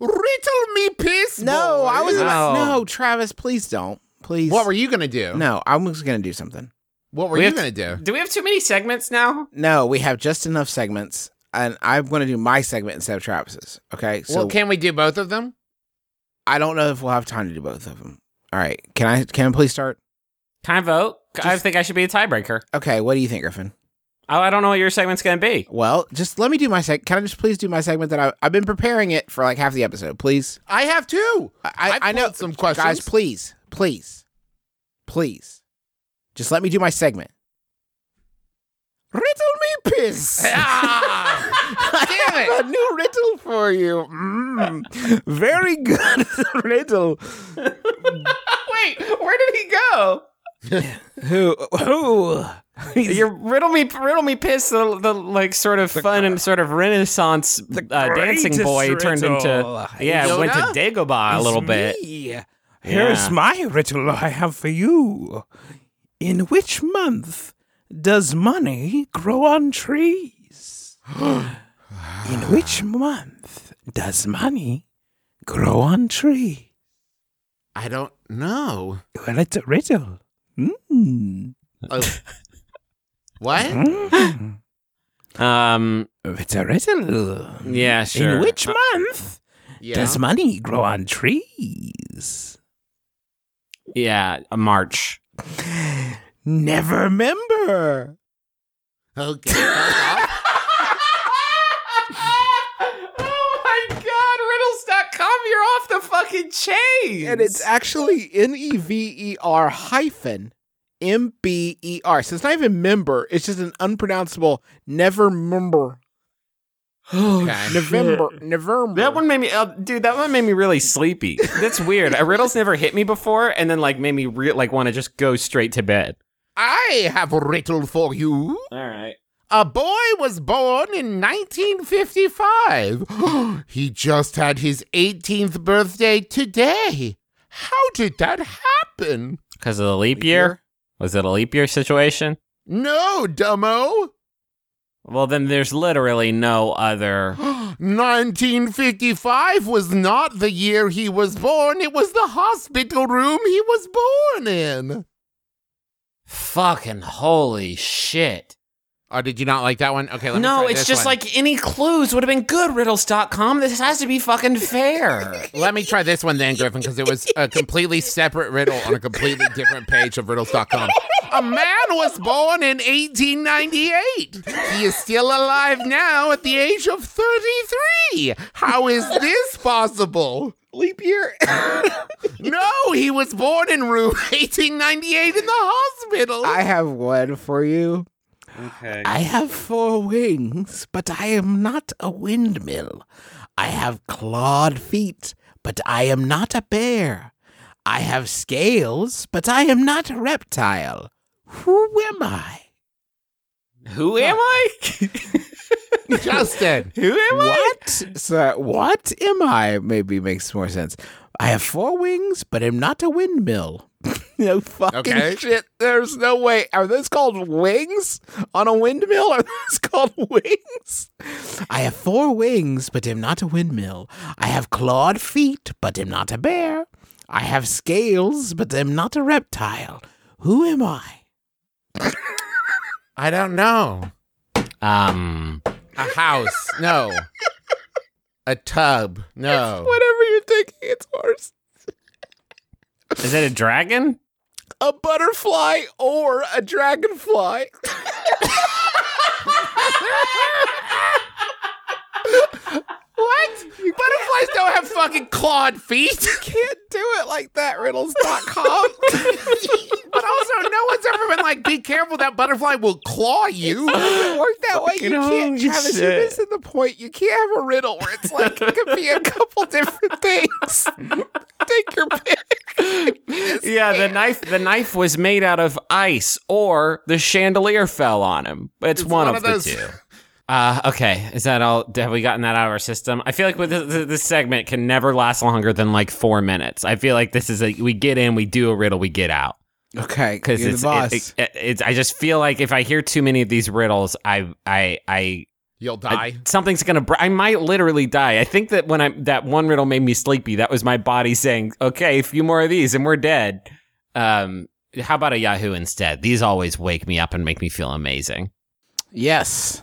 Riddle me piss. No, I was about, No. no, Travis, please don't. Please. What were you gonna do? No, I was gonna do something. What were We you have gonna to- do? Do we have too many segments now? No, we have just enough segments, and I'm gonna do my segment instead of Travis's. Okay, so well, can we do both of them? I don't know if we'll have time to do both of them. All right, can I? Can I please start? Can I vote? I think I should be a tiebreaker. Okay, what do you think, Griffin? Oh, I don't know what your segment's going to be. Well, just let me do my seg. Can I just please do my segment that I, I've been preparing it for like half the episode, please? I have two. I, I, I I know some questions. guys. Please, please, please, just let me do my segment. Riddle me piss. Ah, damn it! a new riddle for you. Mm, very good riddle. Wait, where did he go? Who? Who? Your riddle me, riddle me, piss. The, the like sort of fun and sort of Renaissance uh, dancing greatest boy turned into riddle. yeah, went to Yoda? Dagobah a little bit. Here's Yeah. my riddle I have for you. In which month does money grow on trees? In which month does money grow on trees? I don't know. Well, it's a riddle. Mm. Oh. what? Mm. Um, It's a riddle. yeah, sure. In which month Yeah. does money grow on trees? yeah, a March. Never remember. Okay. oh my god, riddles.com, you're off the fucking chain. And it's actually N E V E R hyphen M B E R. So it's not even member. It's just an unpronounceable never remember. Okay. November. November. That one made me, uh, dude. That one made me really sleepy. That's weird. A riddle's never hit me before, and then like made me re- like want to just go straight to bed. I have a riddle for you. All right. A boy was born in 1955. he just had his 18th birthday today. How did that happen? Because of the leap year? Was it a leap year situation? No, dumbo. Well, then there's literally no other. 1955 was not the year he was born. It was the hospital room he was born in. Fucking holy shit. Oh, did you not like that one? Okay, let me No, try it's this just one. like any clues would have been good, riddles.com. This has to be fucking fair. Let me try this one then, Griffin, because it was a completely separate riddle on a completely different page of riddles.com. A man was born in 1898. He is still alive now at the age of 33. How is this possible? leap year. No, he was born in room 1898 in the hospital. I have one for you. Okay. I have four wings, but I am not a windmill. I have clawed feet, but I am not a bear. I have scales, but I am not a reptile. Who am I? Who am I? Justin. Who am I? What? So, what am I? Maybe makes more sense. I have four wings, but am not a windmill. No fucking Okay. shit. There's no way. Are those called wings on a windmill? Are those called wings? I have four wings, but am not a windmill. I have clawed feet, but am not a bear. I have scales, but am not a reptile. Who am I? I don't know. Um, A house. No. A tub. No. Whatever you're thinking, it's horse. is it a dragon? A butterfly or a dragonfly. What? Butterflies don't have fucking clawed feet. You can't do it like that, riddles.com. but also, no one's ever been like, be careful, that butterfly will claw you. doesn't work that way. You can't, holy Travis. You're missing the point. You can't have a riddle where it's like it could be a couple different things. Take your pick. Yeah, the knife. The knife was made out of ice, or the chandelier fell on him. It's, one, of, the two. Uh, okay, is that all? Have we gotten that out of our system? I feel like with this, this segment can never last longer than like four minutes. I feel like this is a we get in, we do a riddle, we get out Okay, because it's boss. it- it- it's. I just feel like if I hear too many of these riddles, I I I You'll die. I, something's gonna. Br- I might literally die. I think that when I that one riddle made me sleepy. That was my body saying, "Okay, a few more of these, and we're dead." Um, how about a Yahoo instead? These always wake me up and make me feel amazing. Yes.